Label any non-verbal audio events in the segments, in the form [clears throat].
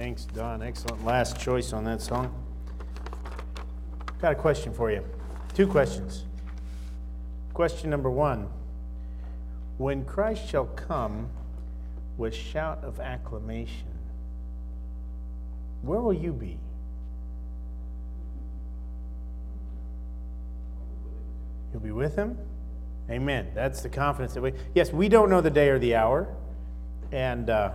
Thanks, Don. Excellent last choice on that song. Got a question for you. Two questions. Question number one When Christ shall come with shout of acclamation, where will you be? You'll be with him? Amen. That's the confidence that we. Yes, we don't know the day or the hour, and uh,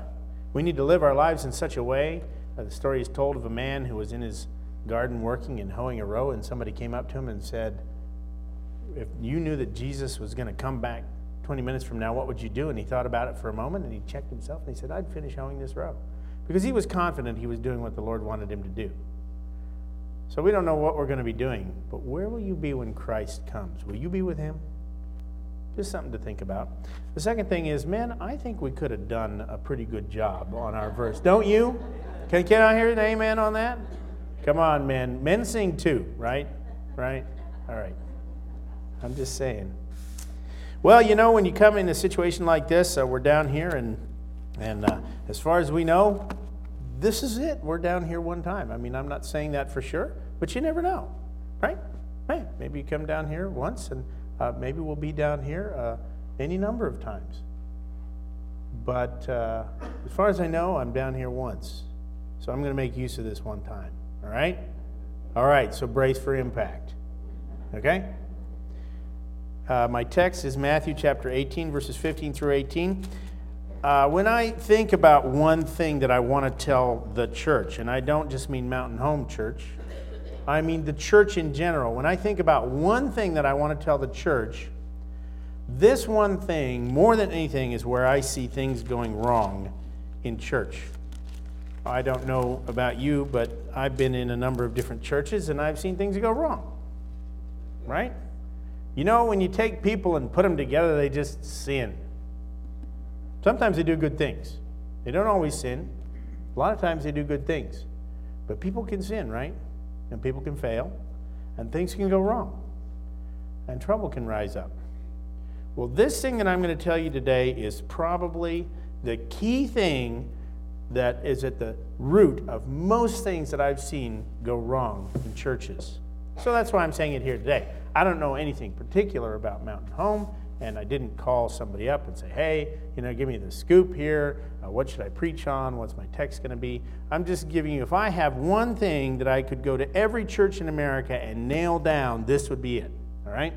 we need to live our lives in such a way. Uh, the story is told of a man who was in his garden working and hoeing a row, and somebody came up to him and said, If you knew that Jesus was going to come back 20 minutes from now, what would you do? And he thought about it for a moment and he checked himself and he said, I'd finish hoeing this row. Because he was confident he was doing what the Lord wanted him to do. So we don't know what we're going to be doing, but where will you be when Christ comes? Will you be with him? Just something to think about. The second thing is, man, I think we could have done a pretty good job on our verse. Don't you? Can, can I hear an amen on that? Come on, men. Men sing too, right? Right? All right. I'm just saying. Well, you know, when you come in a situation like this, uh, we're down here, and and uh, as far as we know, this is it. We're down here one time. I mean, I'm not saying that for sure, but you never know, right? Hey, maybe you come down here once, and uh, maybe we'll be down here uh, any number of times. But uh, as far as I know, I'm down here once, so I'm going to make use of this one time. All right? All right, so brace for impact. Okay? Uh, my text is Matthew chapter 18, verses 15 through 18. Uh, when I think about one thing that I want to tell the church, and I don't just mean Mountain Home Church, I mean the church in general. When I think about one thing that I want to tell the church, this one thing, more than anything, is where I see things going wrong in church. I don't know about you, but I've been in a number of different churches and I've seen things go wrong. Right? You know, when you take people and put them together, they just sin. Sometimes they do good things. They don't always sin. A lot of times they do good things. But people can sin, right? And people can fail. And things can go wrong. And trouble can rise up. Well, this thing that I'm going to tell you today is probably the key thing that is at the root of most things that I've seen go wrong in churches. So that's why I'm saying it here today. I don't know anything particular about Mountain Home, and I didn't call somebody up and say, hey, you know, give me the scoop here. Uh, what should I preach on? What's my text going to be? I'm just giving you, if I have one thing that I could go to every church in America and nail down, this would be it. All right?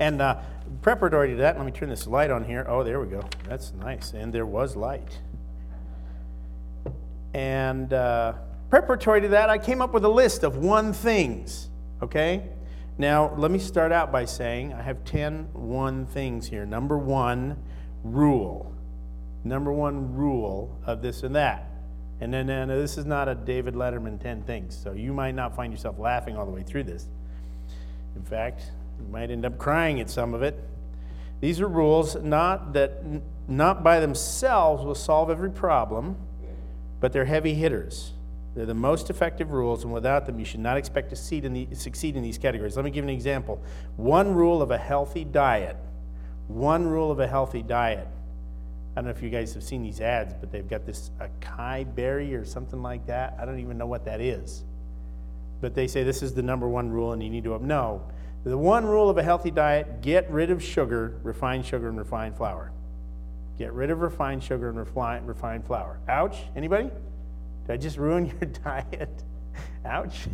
And uh, preparatory to that, let me turn this light on here. Oh, there we go. That's nice. And there was light. And uh, preparatory to that, I came up with a list of one things, okay? Now, let me start out by saying I have 10 one things here. Number one, rule. Number one rule of this and that. And then and this is not a David Letterman 10 things, so you might not find yourself laughing all the way through this. In fact, you might end up crying at some of it. These are rules not that not by themselves will solve every problem but they're heavy hitters. They're the most effective rules, and without them, you should not expect to succeed in, the, succeed in these categories. Let me give an example. One rule of a healthy diet. One rule of a healthy diet. I don't know if you guys have seen these ads, but they've got this acai berry or something like that. I don't even know what that is. But they say this is the number one rule, and you need to know. The one rule of a healthy diet get rid of sugar, refined sugar, and refined flour. Get rid of refined sugar and refined flour. Ouch. Anybody? Did I just ruin [laughs] your diet? Ouch.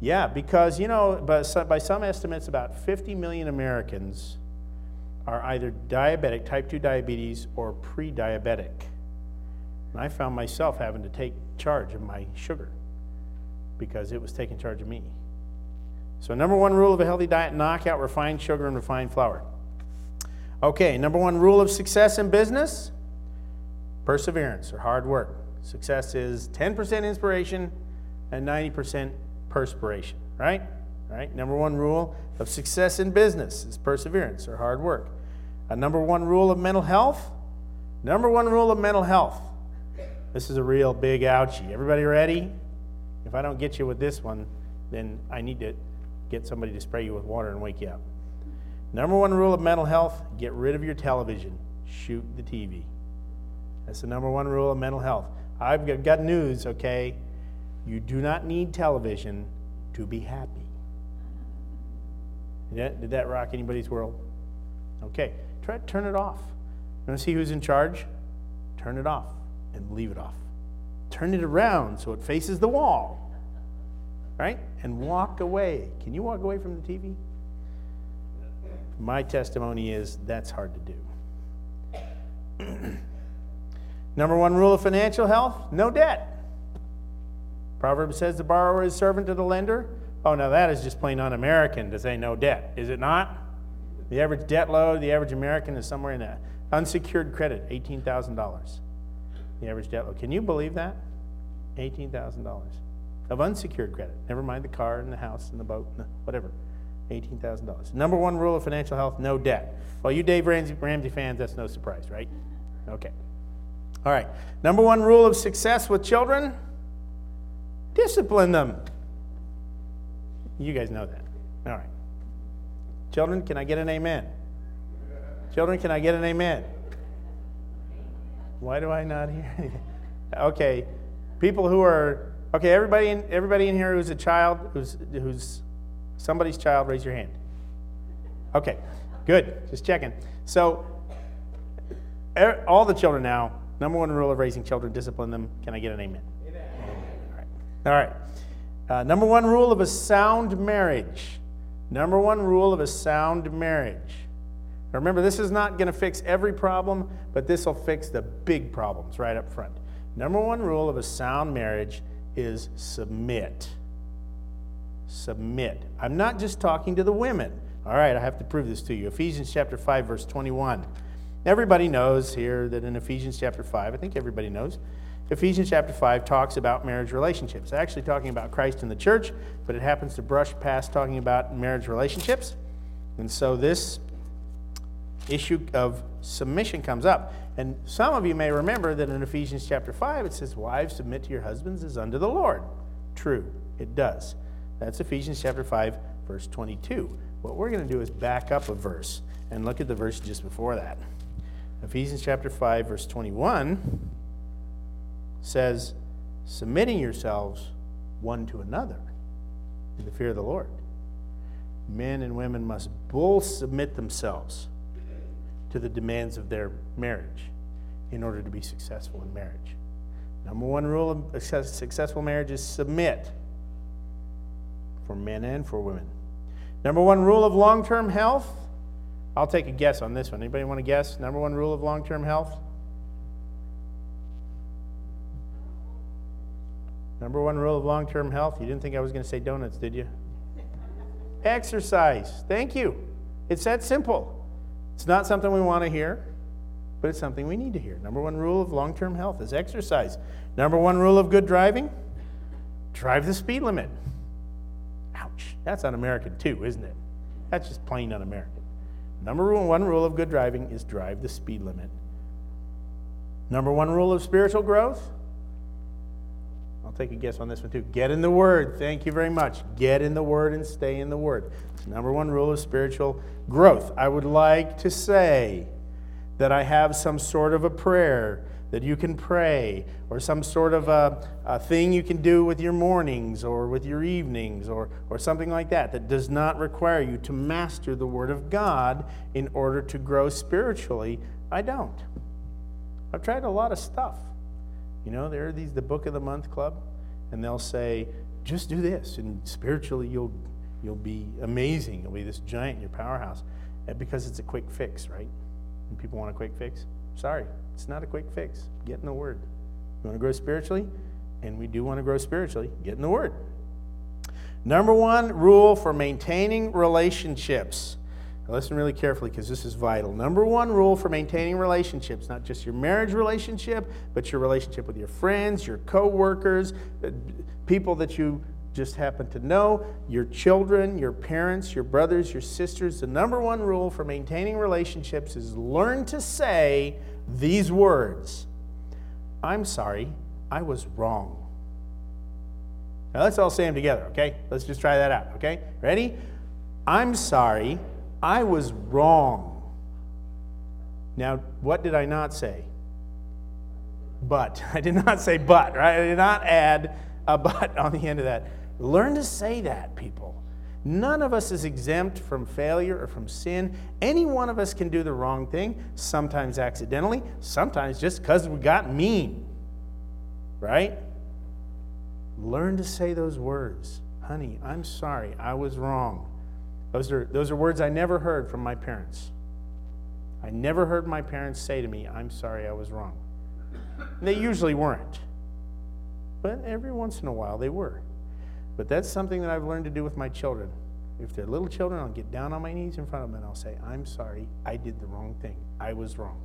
yeah, because, you know, by some estimates, about 50 million Americans are either diabetic, type 2 diabetes, or pre diabetic. And I found myself having to take charge of my sugar because it was taking charge of me. So, number one rule of a healthy diet knock out refined sugar and refined flour. Okay, number one rule of success in business perseverance or hard work. Success is 10% inspiration and 90% perspiration, right? Right? Number one rule of success in business is perseverance or hard work. A number one rule of mental health. Number one rule of mental health. This is a real big ouchie. Everybody ready? If I don't get you with this one, then I need to get somebody to spray you with water and wake you up. Number one rule of mental health get rid of your television, shoot the TV. That's the number one rule of mental health. I've got news, okay? You do not need television to be happy. Did that, rock anybody's world? Okay, try to turn it off. You want to see who's in charge? Turn it off and leave it off. Turn it around so it faces the wall, right? And walk away. Can you walk away from the TV? My testimony is that's hard to do. [clears throat] Number one rule of financial health no debt. Proverbs says the borrower is servant to the lender. Oh, now that is just plain un American to say no debt, is it not? The average debt load, the average American is somewhere in that. Unsecured credit, $18,000. The average debt load. Can you believe that? $18,000 of unsecured credit. Never mind the car and the house and the boat and the whatever. $18,000. Number one rule of financial health no debt. Well, you Dave Ramsey, Ramsey fans, that's no surprise, right? Okay. All right. Number one rule of success with children discipline them. You guys know that. All right. Children, can I get an amen? Children, can I get an amen? Why do I not hear anything? [laughs] Okay. People who are okay, everybody in everybody in here who's a child, who's who's somebody's child, raise your hand. Okay. Good. Just checking. So er, all the children now, number one rule of raising children, discipline them. Can I get an amen? amen. All right. All right. Uh, number one rule of a sound marriage. Number one rule of a sound marriage. Remember, this is not going to fix every problem, but this will fix the big problems right up front. Number one rule of a sound marriage is submit. Submit. I'm not just talking to the women. All right, I have to prove this to you. Ephesians chapter 5, verse 21. Everybody knows here that in Ephesians chapter 5, I think everybody knows, Ephesians chapter 5 talks about marriage relationships. Actually talking about Christ and the church, but it happens to brush past talking about marriage relationships. And so this issue of submission comes up. And some of you may remember that in Ephesians chapter 5 it says, Wives, submit to your husbands as unto the Lord. True, it does. That's Ephesians chapter 5, verse 22. What we're going to do is back up a verse and look at the verse just before that. Ephesians chapter 5, verse 21 says, submitting yourselves one to another in the fear of the Lord. Men and women must both submit themselves to the demands of their marriage in order to be successful in marriage. Number one rule of successful marriage is submit for men and for women. Number one rule of long term health. I'll take a guess on this one. Anybody want to guess? Number one rule of long term health? Number one rule of long term health. You didn't think I was going to say donuts, did you? [laughs] Exercise. Thank you. It's that simple. It's not something we want to hear, but it's something we need to hear. Number one rule of long term health is exercise. Number one rule of good driving drive the speed limit. Ouch. That's un American too, isn't it? That's just plain un American. Number one rule of good driving is drive the speed limit. Number one rule of spiritual growth I'll take a guess on this one too. Get in the Word. Thank you very much. Get in the Word and stay in the Word. It's number one rule of spiritual growth. I would like to say that I have some sort of a prayer that you can pray, or some sort of a, a thing you can do with your mornings or with your evenings, or, or something like that, that does not require you to master the Word of God in order to grow spiritually. I don't. I've tried a lot of stuff. You know, there are these the book of the month club, and they'll say, just do this, and spiritually you'll you'll be amazing. You'll be this giant in your powerhouse. Eh, because it's a quick fix, right? And people want a quick fix. Sorry, it's not a quick fix. Get in the Word. You want to grow spiritually? And we do want to grow spiritually. Get in the Word. Number one rule for maintaining relationships now listen really carefully because this is vital. Number one rule for maintaining relationships, not just your marriage relationship, but your relationship with your friends, your coworkers, uh, people that you just happen to know, your children, your parents, your brothers, your sisters. The number one rule for maintaining relationships is learn to say these words I'm sorry, I was wrong. Now let's all say them together, okay? Let's just try that out, okay? Ready? I'm sorry, I was wrong. Now, what did I not say? but. [laughs] I did not say but, right? I did not add a but [laughs] on the end of that. Learn to say that, people. None of us is exempt from failure or from sin. Any one of us can do the wrong thing, sometimes accidentally, sometimes just because we got mean. Right? Learn to say those words. Honey, I'm sorry, I was wrong. Those are, those are words I never heard from my parents. I never heard my parents say to me, I'm sorry, I was wrong. And they usually weren't. But every once in a while they were. But that's something that I've learned to do with my children. If they're little children, I'll get down on my knees in front of them and I'll say, I'm sorry, I did the wrong thing. I was wrong.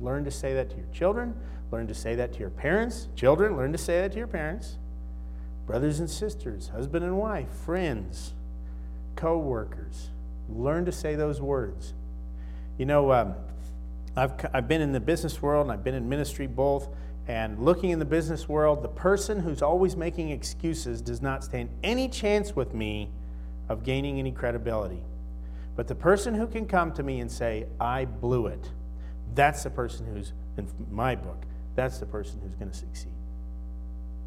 Learn to say that to your children. Learn to say that to your parents. Children, learn to say that to your parents. Brothers and sisters, husband and wife, friends, co workers. Learn to say those words. You know, um, I've, I've been in the business world and I've been in ministry both. And looking in the business world, the person who's always making excuses does not stand any chance with me of gaining any credibility. But the person who can come to me and say, I blew it, that's the person who's, in my book, that's the person who's going to succeed.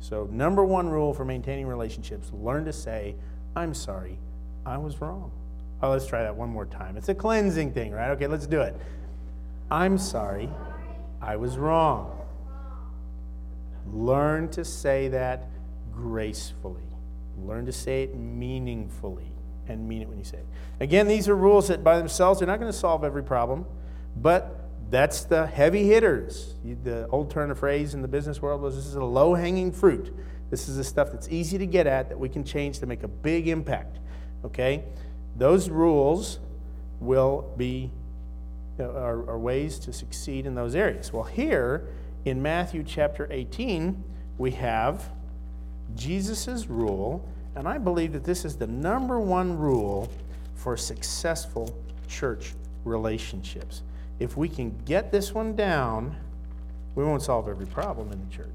So, number one rule for maintaining relationships learn to say, I'm sorry, I was wrong. Oh, let's try that one more time. It's a cleansing thing, right? Okay, let's do it. I'm sorry, I was wrong. Learn to say that gracefully. Learn to say it meaningfully and mean it when you say it. Again, these are rules that by themselves are not going to solve every problem, but that's the heavy hitters. The old turn of phrase in the business world was this is a low hanging fruit. This is the stuff that's easy to get at that we can change to make a big impact. Okay? Those rules will be uh, are, are ways to succeed in those areas. Well, here in Matthew chapter 18, we have Jesus' rule, and I believe that this is the number one rule for successful church relationships. If we can get this one down, we won't solve every problem in the church,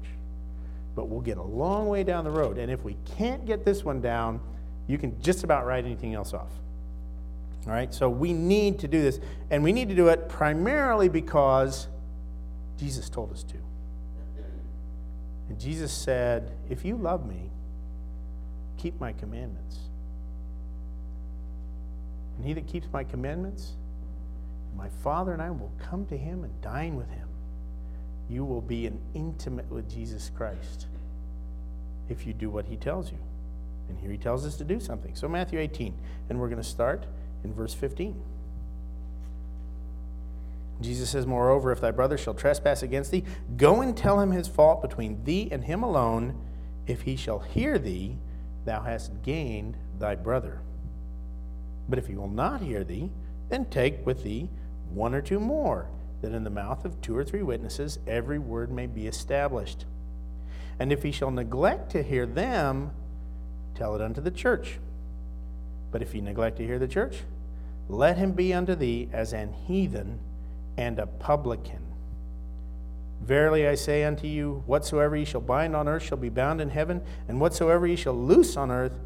but we'll get a long way down the road. And if we can't get this one down, you can just about write anything else off. All right, so we need to do this, and we need to do it primarily because Jesus told us to. And Jesus said, If you love me, keep my commandments. And he that keeps my commandments, my Father and I will come to him and dine with him. You will be an intimate with Jesus Christ if you do what he tells you. And here he tells us to do something. So, Matthew 18, and we're going to start in verse 15. Jesus says, Moreover, if thy brother shall trespass against thee, go and tell him his fault between thee and him alone. If he shall hear thee, thou hast gained thy brother. But if he will not hear thee, then take with thee one or two more, that in the mouth of two or three witnesses every word may be established. And if he shall neglect to hear them, tell it unto the church. But if he neglect to hear the church, let him be unto thee as an heathen and a publican. Verily I say unto you, whatsoever ye shall bind on earth shall be bound in heaven, and whatsoever ye shall loose on earth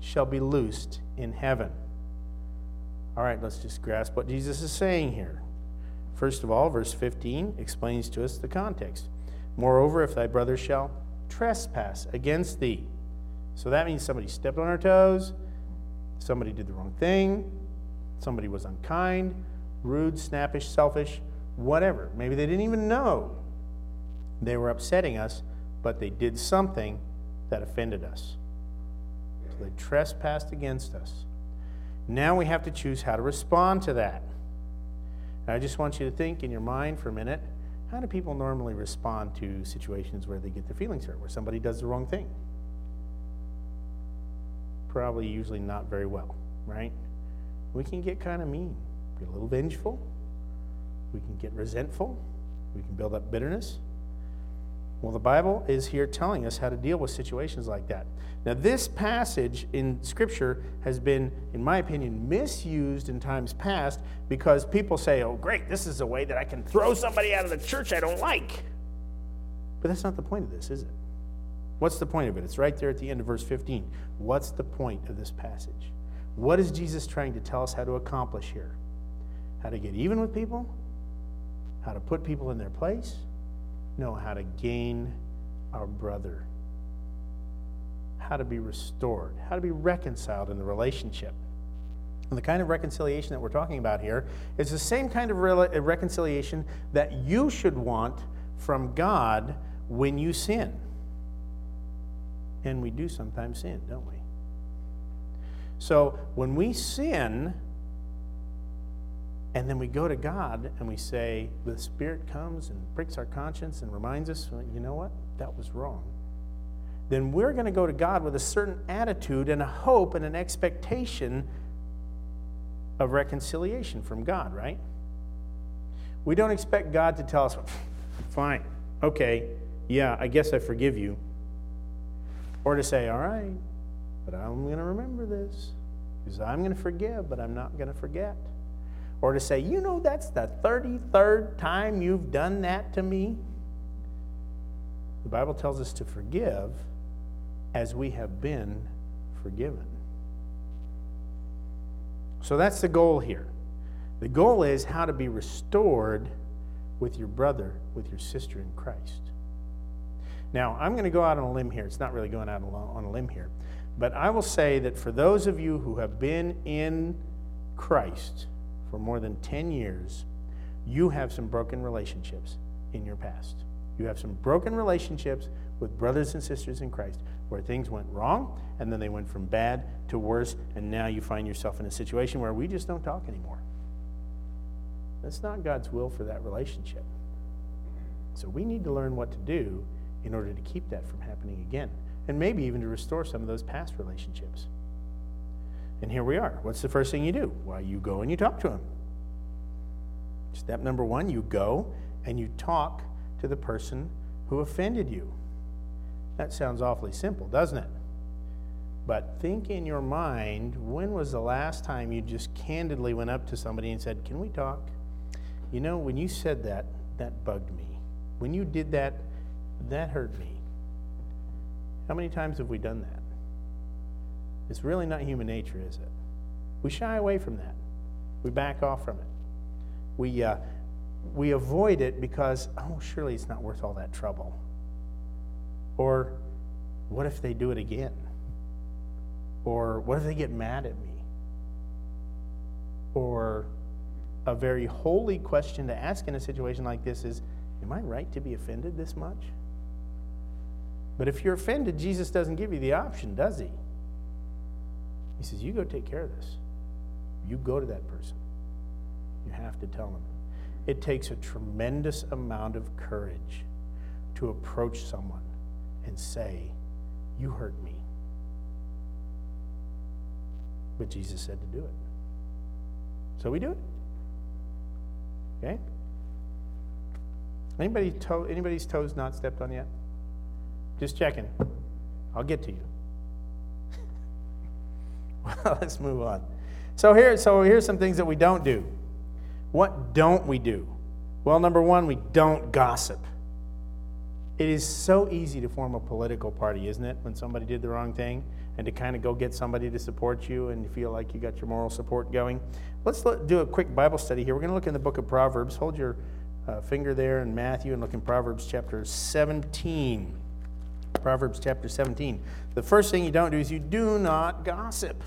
shall be loosed in heaven. All right, let's just grasp what Jesus is saying here. First of all, verse 15 explains to us the context. Moreover, if thy brother shall trespass against thee. So that means somebody stepped on our toes, somebody did the wrong thing, somebody was unkind, rude, snappish, selfish, whatever. Maybe they didn't even know they were upsetting us, but they did something that offended us. So they trespassed against us. Now we have to choose how to respond to that. I just want you to think in your mind for a minute how do people normally respond to situations where they get their feelings hurt, where somebody does the wrong thing? Probably usually not very well, right? We can get kind of mean be a little vengeful. We can get resentful. We can build up bitterness. Well, the Bible is here telling us how to deal with situations like that. Now, this passage in Scripture has been, in my opinion, misused in times past because people say, oh, great, this is a way that I can throw somebody out of the church I don't like. But that's not the point of this, is it? What's the point of it? It's right there at the end of verse 15. What's the point of this passage? What is Jesus trying to tell us how to accomplish here? How to get even with people, how to put people in their place, know how to gain our brother, how to be restored, how to be reconciled in the relationship. And the kind of reconciliation that we're talking about here is the same kind of re- uh, reconciliation that you should want from God when you sin. And we do sometimes sin, don't we? So when we sin, and then we go to God and we say, the Spirit comes and pricks our conscience and reminds us, you know what? That was wrong. Then we're going to go to God with a certain attitude and a hope and an expectation of reconciliation from God, right? We don't expect God to tell us, [laughs] fine, okay, yeah, I guess I forgive you. Or to say, all right, but I'm going to remember this because I'm going to forgive, but I'm not going to forget. Or to say, you know, that's the 33rd time you've done that to me. The Bible tells us to forgive as we have been forgiven. So that's the goal here. The goal is how to be restored with your brother, with your sister in Christ. Now, I'm going to go out on a limb here. It's not really going out on a limb here. But I will say that for those of you who have been in Christ for more than 10 years, you have some broken relationships in your past. You have some broken relationships with brothers and sisters in Christ where things went wrong and then they went from bad to worse, and now you find yourself in a situation where we just don't talk anymore. That's not God's will for that relationship. So we need to learn what to do in order to keep that from happening again, and maybe even to restore some of those past relationships. And here we are. What's the first thing you do? Well, you go and you talk to him. Step number one you go and you talk to the person who offended you. That sounds awfully simple, doesn't it? But think in your mind when was the last time you just candidly went up to somebody and said, Can we talk? You know, when you said that, that bugged me. When you did that, that hurt me. How many times have we done that? It's really not human nature, is it? We shy away from that. We back off from it. We, uh, we avoid it because, oh, surely it's not worth all that trouble. Or what if they do it again? Or what if they get mad at me? Or a very holy question to ask in a situation like this is Am I right to be offended this much? But if you're offended, Jesus doesn't give you the option, does he? He says, You go take care of this. You go to that person. You have to tell them. It takes a tremendous amount of courage to approach someone and say, You hurt me. But Jesus said to do it. So we do it. Okay? Anybody toe, anybody's toes not stepped on yet? Just checking. I'll get to you. [laughs] let's move on. So here, so here's some things that we don't do. What don't we do? Well, number one, we don't gossip. It is so easy to form a political party, isn't it, when somebody did the wrong thing and to kind of go get somebody to support you and feel like you got your moral support going. Let's do a quick Bible study here. We're going to look in the book of Proverbs. Hold your uh, finger there in Matthew and look in Proverbs chapter 17. Proverbs chapter 17. The first thing you don't do is you do not gossip.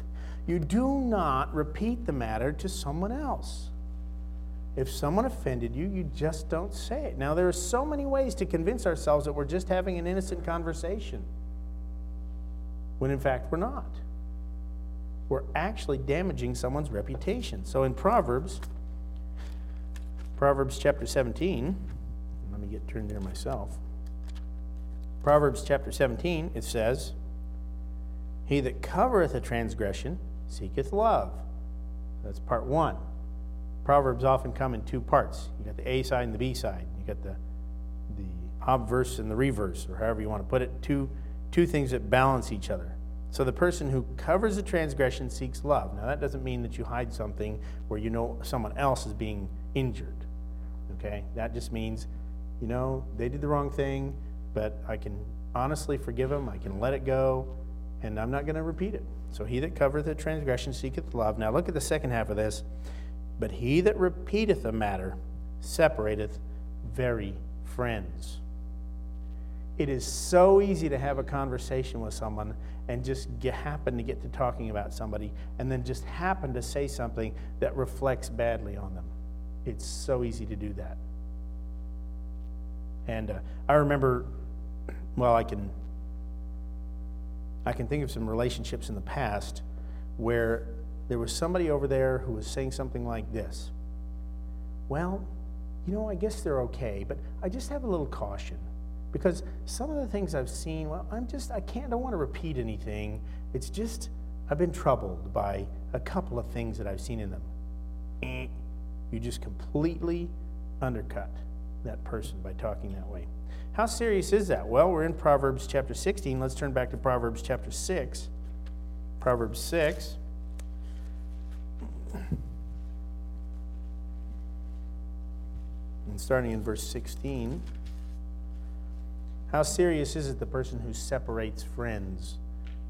You do not repeat the matter to someone else. If someone offended you, you just don't say it. Now, there are so many ways to convince ourselves that we're just having an innocent conversation, when in fact we're not. We're actually damaging someone's reputation. So in Proverbs, Proverbs chapter 17, let me get turned there myself. Proverbs chapter 17, it says, He that covereth a transgression seeketh love. That's part one. Proverbs often come in two parts. You got the A side and the B side. You got the the obverse and the reverse, or however you want to put it. Two two things that balance each other. So the person who covers a transgression seeks love. Now that doesn't mean that you hide something where you know someone else is being injured. Okay? That just means, you know, they did the wrong thing, but I can honestly forgive them, I can let it go, and I'm not going to repeat it. So he that covereth a transgression seeketh love. Now look at the second half of this. But he that repeateth a matter separateth very friends. it is so easy to have a conversation with someone and just get, happen to get to talking about somebody and then just happen to say something that reflects badly on them. It's so easy to do that. And uh, I remember, well, I can, I can think of some relationships in the past where there was somebody over there who was saying something like this Well, you know, I guess they're okay, but I just have a little caution because some of the things I've seen, well, I'm just, I can't, I don't want to repeat anything. It's just, I've been troubled by a couple of things that I've seen in them. You just completely undercut that person by talking that way. How serious is that? Well, we're in Proverbs chapter 16. Let's turn back to Proverbs chapter 6. Proverbs 6. And starting in verse 16. How serious is it the person who separates friends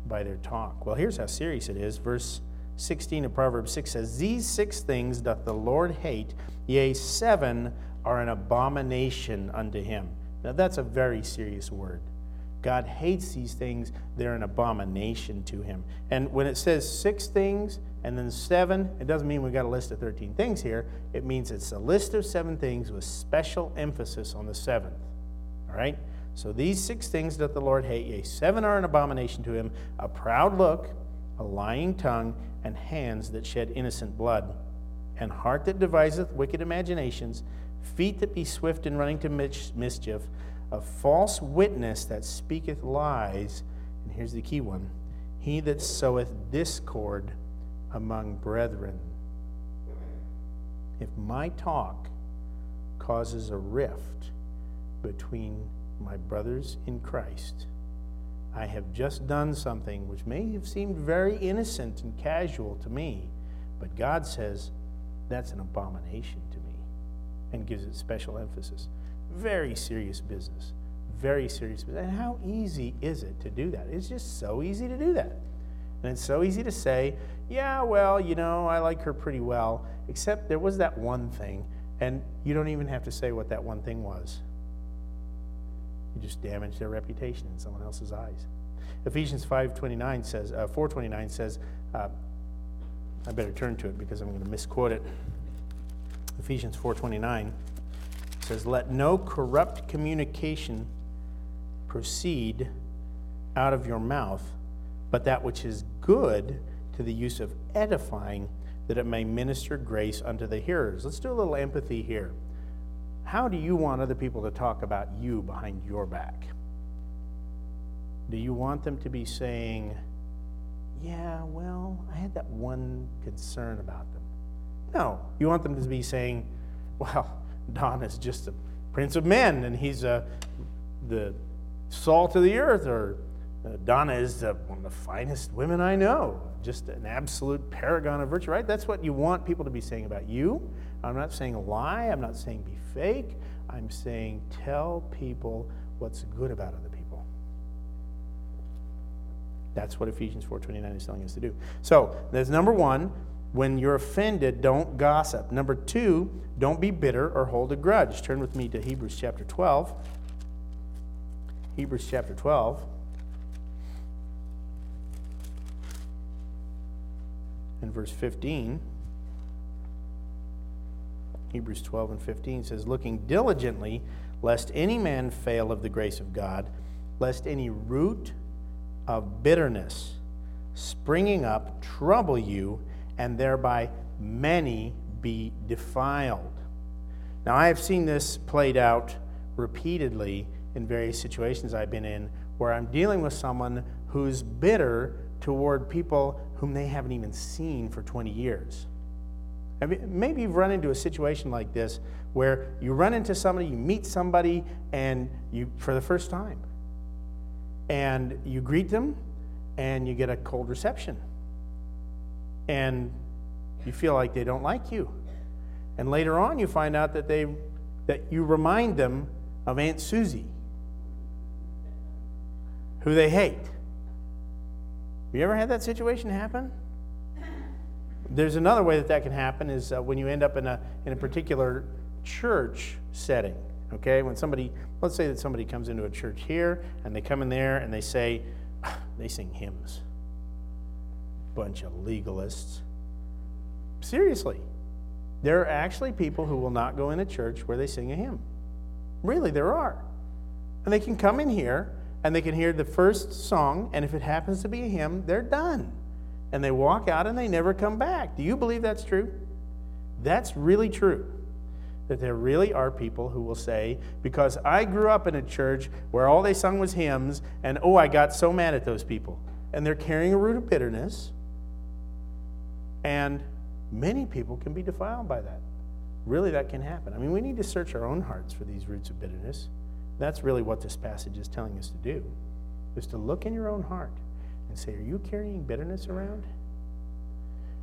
by their talk? Well, here's how serious it is. Verse 16 of Proverbs 6 says, These six things doth the Lord hate, yea, seven are an abomination unto him. Now, that's a very serious word. God hates these things, they're an abomination to him. And when it says six things and then seven, it doesn't mean we've got a list of 13 things here. It means it's a list of seven things with special emphasis on the seventh. All right? So these six things doth the Lord hate, yea, seven are an abomination to him a proud look, a lying tongue, and hands that shed innocent blood, and heart that deviseth wicked imaginations, feet that be swift in running to mischief, a false witness that speaketh lies, and here's the key one. He that soweth discord among brethren. If my talk causes a rift between my brothers in Christ, I have just done something which may have seemed very innocent and casual to me, but God says that's an abomination and gives it special emphasis. Very serious business. Very serious business. And how easy is it to do that? It's just so easy to do that. And it's so easy to say, yeah, well, you know, I like her pretty well, except there was that one thing, and you don't even have to say what that one thing was. You just damage their reputation in someone else's eyes. Ephesians 5.29 says, uh, 4.29 says, uh, I better turn to it because I'm going to misquote it. Ephesians 4.29 says, Let no corrupt communication proceed out of your mouth, but that which is good to the use of edifying, that it may minister grace unto the hearers. Let's do a little empathy here. How do you want other people to talk about you behind your back? Do you want them to be saying, Yeah, well, I had that one concern about them? No. You want them to be saying, Well, Don is just a prince of men and he's uh, the salt of the earth, or uh, Donna is uh, one of the finest women I know, just an absolute paragon of virtue, right? That's what you want people to be saying about you. I'm not saying lie, I'm not saying be fake. I'm saying tell people what's good about other people. That's what Ephesians 4:29 is telling us to do. So, that's number 1, when you're offended, don't gossip. Number 2, don't be bitter or hold a grudge. Turn with me to Hebrews chapter 12. Hebrews chapter 12. And verse 15. Hebrews 12 and 15 says, Looking diligently, lest any man fail of the grace of God, lest any root of bitterness springing up trouble you, and thereby many be defiled. Now, I have seen this played out repeatedly in various situations I've been in where I'm dealing with someone who's bitter toward people whom they haven't even seen for 20 years. Maybe you've run into a situation like this where you run into somebody, you meet somebody, and you for the first time, and you greet them, and you get a cold reception, and you feel like they don't like you, and later on you find out that they that you remind them of Aunt Susie, who they hate. Have you ever had that situation happen? There's another way that that can happen is uh, when you end up in a, in a particular church setting. Okay? When somebody, let's say that somebody comes into a church here and they come in there and they say, [sighs] they sing hymns. Bunch of legalists. Seriously. There are actually people who will not go in a church where they sing a hymn. Really, there are. And they can come in here and they can hear the first song, and if it happens to be a hymn, they're done. And they walk out and they never come back. Do you believe that's true? That's really true. That there really are people who will say, because I grew up in a church where all they sung was hymns, and oh, I got so mad at those people. And they're carrying a root of bitterness. And many people can be defiled by that. Really, that can happen. I mean, we need to search our own hearts for these roots of bitterness. That's really what this passage is telling us to do, is to look in your own heart and say, are you carrying bitterness around?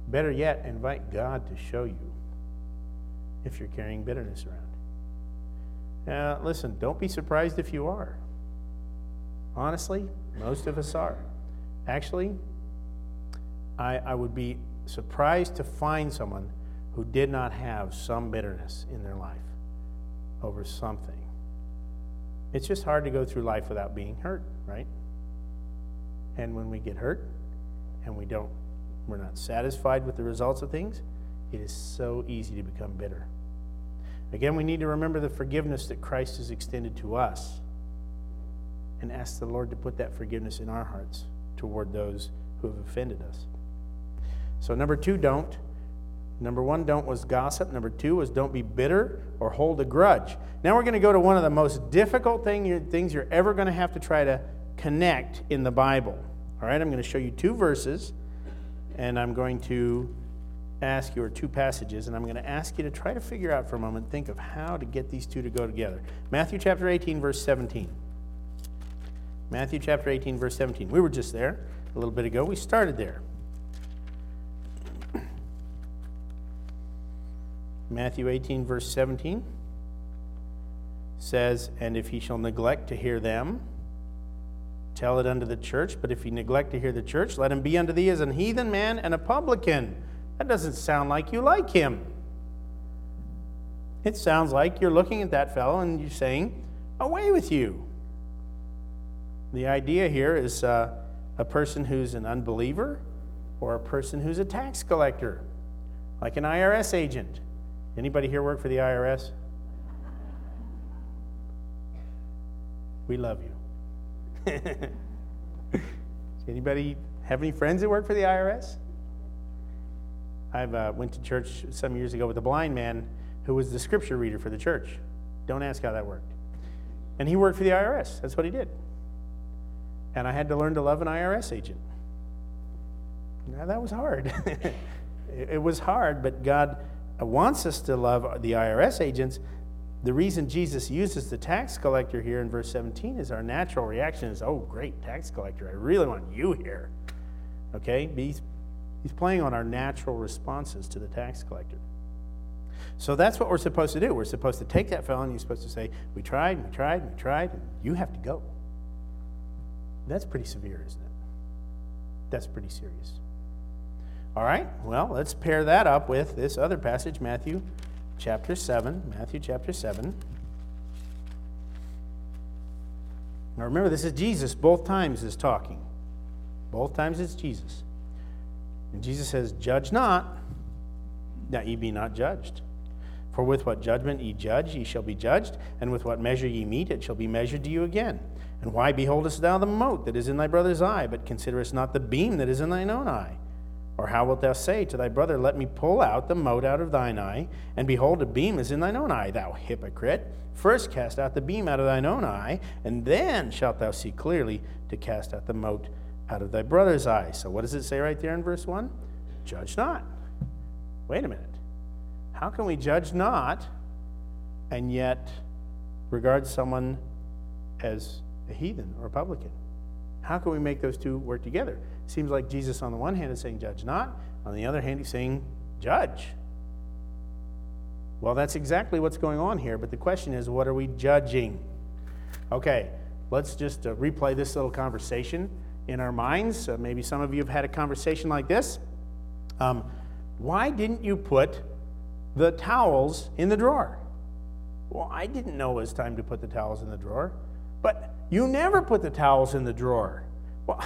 Better yet, invite God to show you if you're carrying bitterness around. Now, listen, don't be surprised if you are. Honestly, most of us are. Actually, I, I would be surprised to find someone who did not have some bitterness in their life over something. It's just hard to go through life without being hurt, right? And when we get hurt and we don't we're not satisfied with the results of things, it is so easy to become bitter. Again, we need to remember the forgiveness that Christ has extended to us and ask the Lord to put that forgiveness in our hearts toward those who have offended us. So, number two, don't. Number one, don't was gossip. Number two was don't be bitter or hold a grudge. Now we're going to go to one of the most difficult thing, things you're ever going to have to try to connect in the Bible. All right, I'm going to show you two verses, and I'm going to ask you, or two passages, and I'm going to ask you to try to figure out for a moment, think of how to get these two to go together. Matthew chapter 18, verse 17. Matthew chapter 18, verse 17. We were just there a little bit ago. We started there. Matthew 18, verse 17 says, And if he shall neglect to hear them, tell it unto the church. But if he neglect to hear the church, let him be unto thee as an heathen man and a publican. That doesn't sound like you like him. It sounds like you're looking at that fellow and you're saying, Away with you. The idea here is uh, a person who's an unbeliever or a person who's a tax collector, like an IRS agent. Anybody here work for the IRS? We love you. [laughs] Anybody have any friends that work for the IRS? I uh, went to church some years ago with a blind man who was the scripture reader for the church. Don't ask how that worked. And he worked for the IRS. That's what he did. And I had to learn to love an IRS agent. Now, that was hard. [laughs] it was hard, but God Uh, wants us to love the IRS agents. The reason Jesus uses the tax collector here in verse 17 is our natural reaction is, oh, great, tax collector, I really want you here. Okay? He's, he's playing on our natural responses to the tax collector. So that's what we're supposed to do. We're supposed to take that fellow and you're supposed to say, We tried, we tried, we tried, and you have to go. That's pretty severe, isn't it? That's pretty serious. All right, well, let's pair that up with this other passage, Matthew chapter 7. Matthew chapter 7. Now remember, this is Jesus. Both times is talking. Both times it's Jesus. And Jesus says, Judge not, that ye be not judged. For with what judgment ye judge, ye shall be judged, and with what measure ye meet, it shall be measured to you again. And why beholdest thou the mote that is in thy brother's eye, but considerest not the beam that is in thine own eye? Or how wilt thou say to thy brother, Let me pull out the mote out of thine eye, and behold, a beam is in thine own eye, thou hypocrite? First cast out the beam out of thine own eye, and then shalt thou see clearly to cast out the mote out of thy brother's eye. So, what does it say right there in verse 1? Judge not. Wait a minute. How can we judge not and yet regard someone as a heathen or a publican? How can we make those two work together? It Seems like Jesus, on the one hand, is saying, Judge not. On the other hand, he's saying, Judge. Well, that's exactly what's going on here, but the question is, what are we judging? Okay, let's just uh, replay this little conversation in our minds. Uh, maybe some of you have had a conversation like this. Um, why didn't you put the towels in the drawer? Well, I didn't know it was time to put the towels in the drawer. But you never put the towels in the drawer. Well,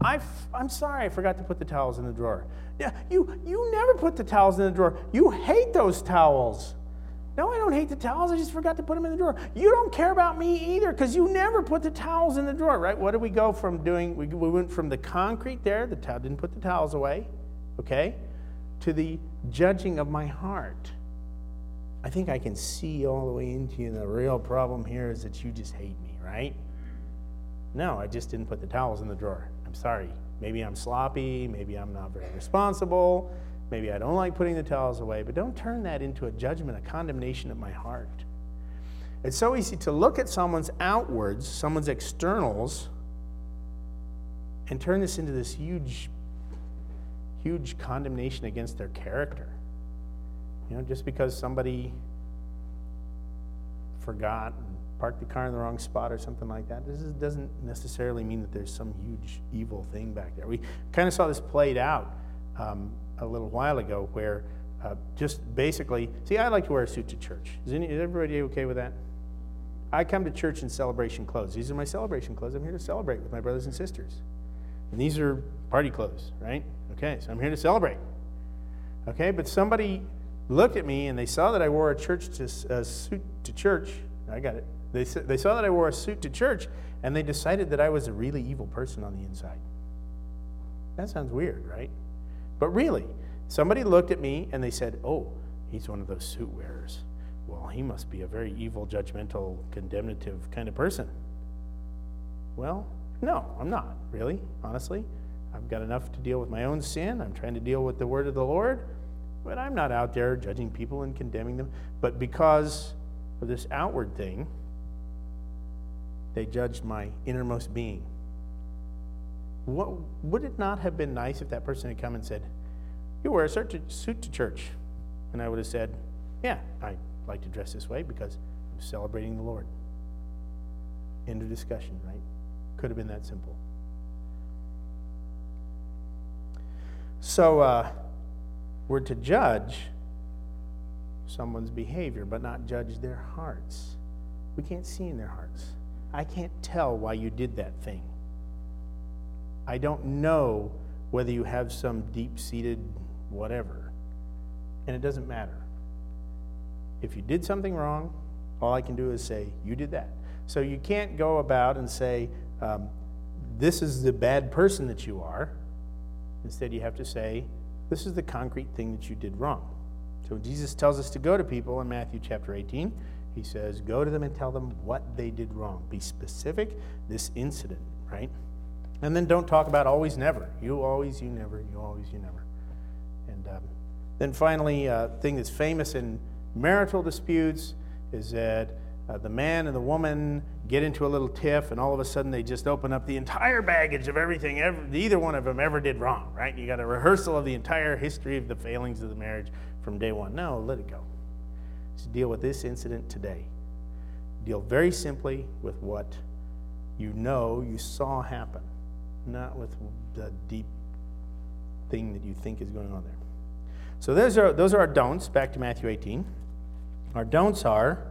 I am sorry, I forgot to put the towels in the drawer. Yeah, you, you never put the towels in the drawer. You hate those towels. No, I don't hate the towels. I just forgot to put them in the drawer. You don't care about me either because you never put the towels in the drawer, right? What did we go from doing? We, we went from the concrete there, the towel didn't put the towels away, okay, to the judging of my heart. I think I can see all the way into you. The real problem here is that you just hate me, right? No, I just didn't put the towels in the drawer. I'm sorry. Maybe I'm sloppy. Maybe I'm not very responsible. Maybe I don't like putting the towels away. But don't turn that into a judgment, a condemnation of my heart. It's so easy to look at someone's outwards, someone's externals, and turn this into this huge, huge condemnation against their character. You know, just because somebody forgot parked the car in the wrong spot or something like that, this is, doesn't necessarily mean that there's some huge evil thing back there. We kind of saw this played out um, a little while ago where uh, just basically, see, I like to wear a suit to church. Is, any, is everybody okay with that? I come to church in celebration clothes. These are my celebration clothes. I'm here to celebrate with my brothers and sisters. And these are party clothes, right? Okay, so I'm here to celebrate. Okay, but somebody looked at me and they saw that I wore a church to, a suit to church. I got it. They, they saw that I wore a suit to church and they decided that I was a really evil person on the inside. That sounds weird, right? But really, somebody looked at me and they said, Oh, he's one of those suit wearers. Well, he must be a very evil, judgmental, condemnative kind of person. Well, no, I'm not, really, honestly. I've got enough to deal with my own sin. I'm trying to deal with the word of the Lord. But I'm not out there judging people and condemning them. But because of this outward thing, they judged my innermost being. What, would it not have been nice if that person had come and said, You wear a certain suit to church? And I would have said, Yeah, I like to dress this way because I'm celebrating the Lord. End of discussion, right? Could have been that simple. So, uh, we're to judge someone's behavior, but not judge their hearts. We can't see in their hearts. I can't tell why you did that thing. I don't know whether you have some deep seated whatever. And it doesn't matter. If you did something wrong, all I can do is say, You did that. So you can't go about and say, um, This is the bad person that you are. Instead, you have to say, this is the concrete thing that you did wrong. So Jesus tells us to go to people in Matthew chapter 18. He says, Go to them and tell them what they did wrong. Be specific, this incident, right? And then don't talk about always, never. You always, you never, you always, you never. And um, then finally, a uh, thing that's famous in marital disputes is that uh, the man and the woman get into a little tiff, and all of a sudden they just open up the entire baggage of everything ever, either one of them ever did wrong, right? You got a rehearsal of the entire history of the failings of the marriage from day one. No, let it go. Just deal with this incident today. Deal very simply with what you know you saw happen, not with the deep thing that you think is going on there. So those are, those are our don'ts, back to Matthew 18. Our don'ts are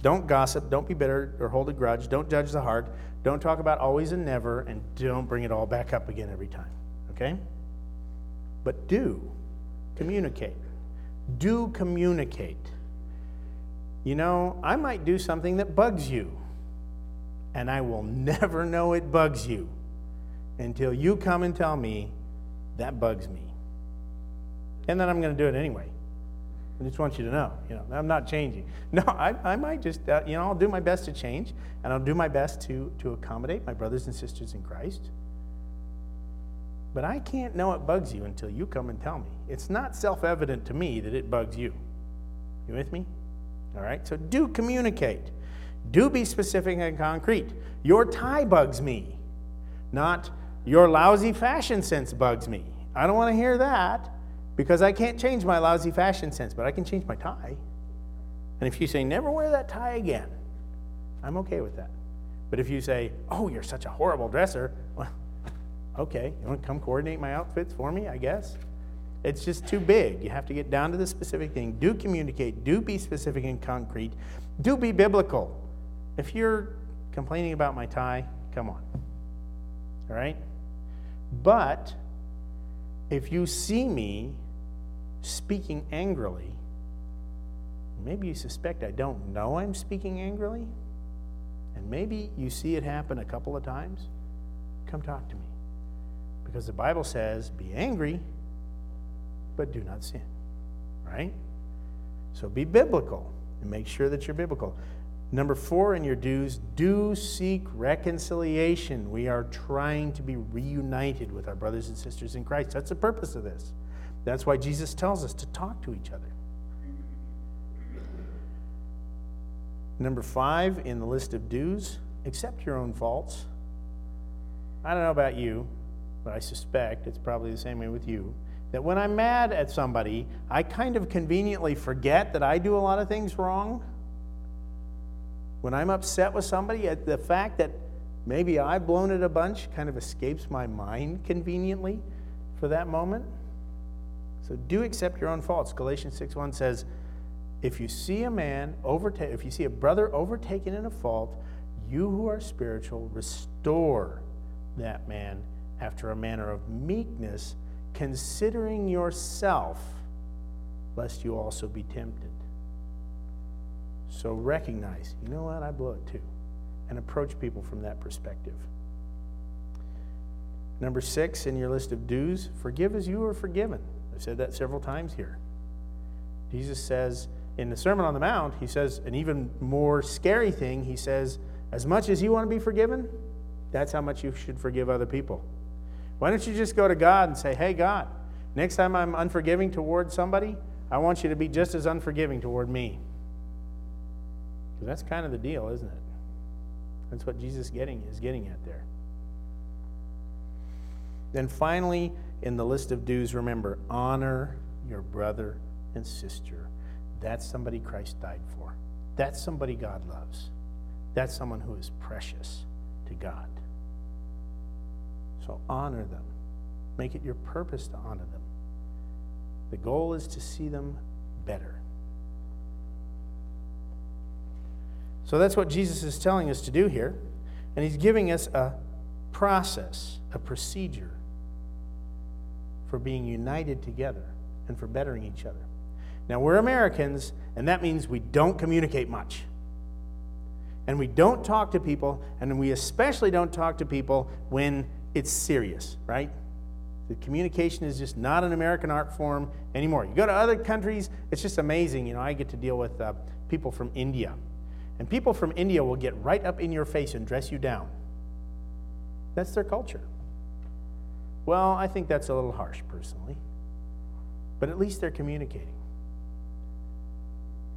don't gossip, don't be bitter or hold a grudge, don't judge the heart, don't talk about always and never, and don't bring it all back up again every time. Okay? But do communicate. Do communicate. You know, I might do something that bugs you, and I will [laughs] never know it bugs you until you come and tell me that bugs me. And then I'm going to do it anyway. I just want you to know, you know, I'm not changing. [laughs] No, I, I might just, uh, you know, I'll do my best to change, and I'll do my best to, to accommodate my brothers and sisters in Christ. But I can't know it bugs you until you come and tell me. It's not self evident to me that it bugs you. You with me? All right, so do communicate. Do be specific and concrete. Your tie bugs me, not your lousy fashion sense bugs me. I don't want to hear that because I can't change my lousy fashion sense, but I can change my tie. And if you say, never wear that tie again, I'm okay with that. But if you say, oh, you're such a horrible dresser, well, okay, you want to come coordinate my outfits for me, I guess? It's just too big. You have to get down to the specific thing. Do communicate. Do be specific and concrete. Do be biblical. If you're complaining about my tie, come on. All right? But if you see me speaking angrily, maybe you suspect I don't know I'm speaking angrily, and maybe you see it happen a couple of times, come talk to me. Because the Bible says, be angry, but do not sin. Right? So be biblical and make sure that you're biblical. Number four in your do's, do seek reconciliation. We are trying to be reunited with our brothers and sisters in Christ. That's the purpose of this. That's why Jesus tells us to talk to each other. Number five in the list of do's, accept your own faults. I don't know about you, but I suspect it's probably the same way with you. That when I'm mad at somebody, I kind of conveniently forget that I do a lot of things wrong. When I'm upset with somebody, uh, the fact that maybe I've blown it a bunch kind of escapes my mind conveniently for that moment. So do accept your own faults. Galatians 6:1 says, if you see a man overtake, if you see a brother overtaken in a fault, you who are spiritual, restore that man after a manner of meekness, considering yourself, lest you also be tempted. So recognize, you know what, I blew it too, and approach people from that perspective. Number six in your list of do's, forgive as you are forgiven. I've said that several times here. Jesus says, in the Sermon on the Mount, he says an even more scary thing. He says, as much as you want to be forgiven, that's how much you should forgive other people. Why don't you just go to God and say, hey, God, next time I'm unforgiving toward somebody, I want you to be just as unforgiving toward me. Because that's kind of the deal, isn't it? That's what Jesus getting is getting at there. Then finally, in the list of do's, remember honor your brother and sister that's somebody Christ died for. That's somebody God loves. That's someone who is precious to God. So honor them. Make it your purpose to honor them. The goal is to see them better. So that's what Jesus is telling us to do here. And he's giving us a process, a procedure for being united together and for bettering each other. Now, we're Americans, and that means we don't communicate much. And we don't talk to people, and we especially don't talk to people when it's serious, right? The communication is just not an American art form anymore. You go to other countries, it's just amazing. You know, I get to deal with uh, people from India. And people from India will get right up in your face and dress you down. That's their culture. Well, I think that's a little harsh, personally. But at least they're communicating.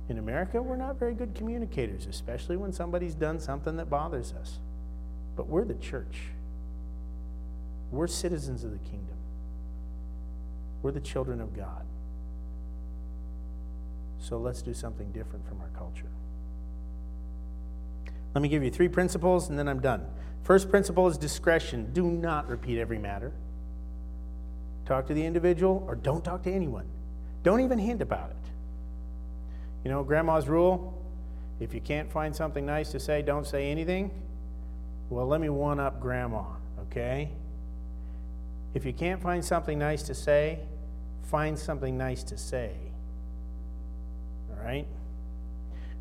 In America, we're not very good communicators, especially when somebody's done something that bothers us. But we're the church. We're citizens of the kingdom. We're the children of God. So let's do something different from our culture. Let me give you three principles and then I'm done. First principle is discretion. Do not repeat every matter. Talk to the individual or don't talk to anyone. Don't even hint about it. You know, grandma's rule if you can't find something nice to say, don't say anything. Well, let me one up grandma, okay? If you can't find something nice to say, find something nice to say. All right?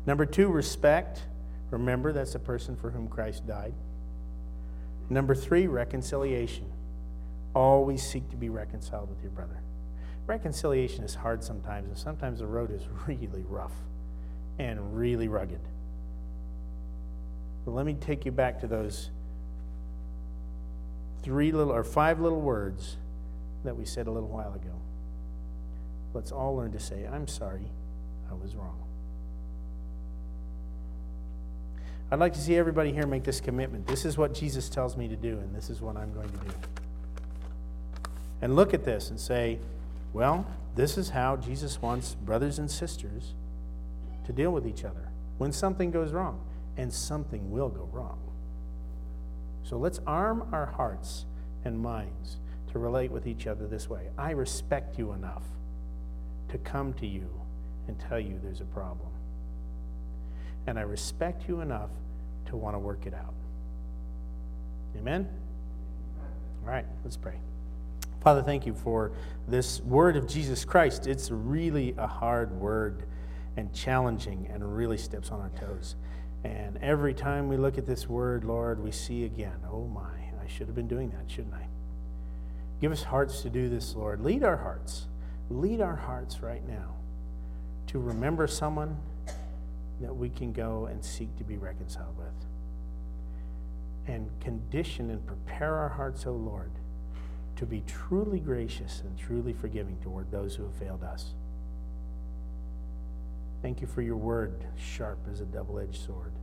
Number two, respect. Remember, that's the person for whom Christ died. Number three, reconciliation. Always seek to be reconciled with your brother. Reconciliation is hard sometimes, and sometimes the road is [laughs] really rough and really rugged. But let me take you back to those three little or five little words that we said a little while ago. Let's all learn to say, I'm sorry, I was wrong. I'd like to see everybody here make this commitment. This is what Jesus tells me to do, and this is what I'm going to do. And look at this and say, well, this is how Jesus wants brothers and sisters to deal with each other when something goes wrong, and something will go wrong. So let's arm our hearts and minds to relate with each other this way. I respect you enough to come to you and tell you there's a problem. And I respect you enough to want to work it out. Amen? All right, let's pray. Father, thank you for this word of Jesus Christ. It's really a hard word and challenging and really steps on our toes. And every time we look at this word, Lord, we see again, oh my, I should have been doing that, shouldn't I? Give us hearts to do this, Lord. Lead our hearts. Lead our hearts right now to remember someone that we can go and seek to be reconciled with. And condition and prepare our hearts, O oh Lord, to be truly gracious and truly forgiving toward those who have failed us. Thank you for your word, sharp as a double edged sword.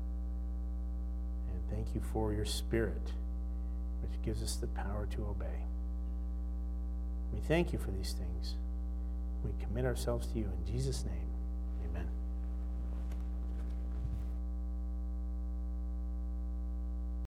And thank you for your spirit, which gives us the power to obey. We thank you for these things. We commit ourselves to you in Jesus' name.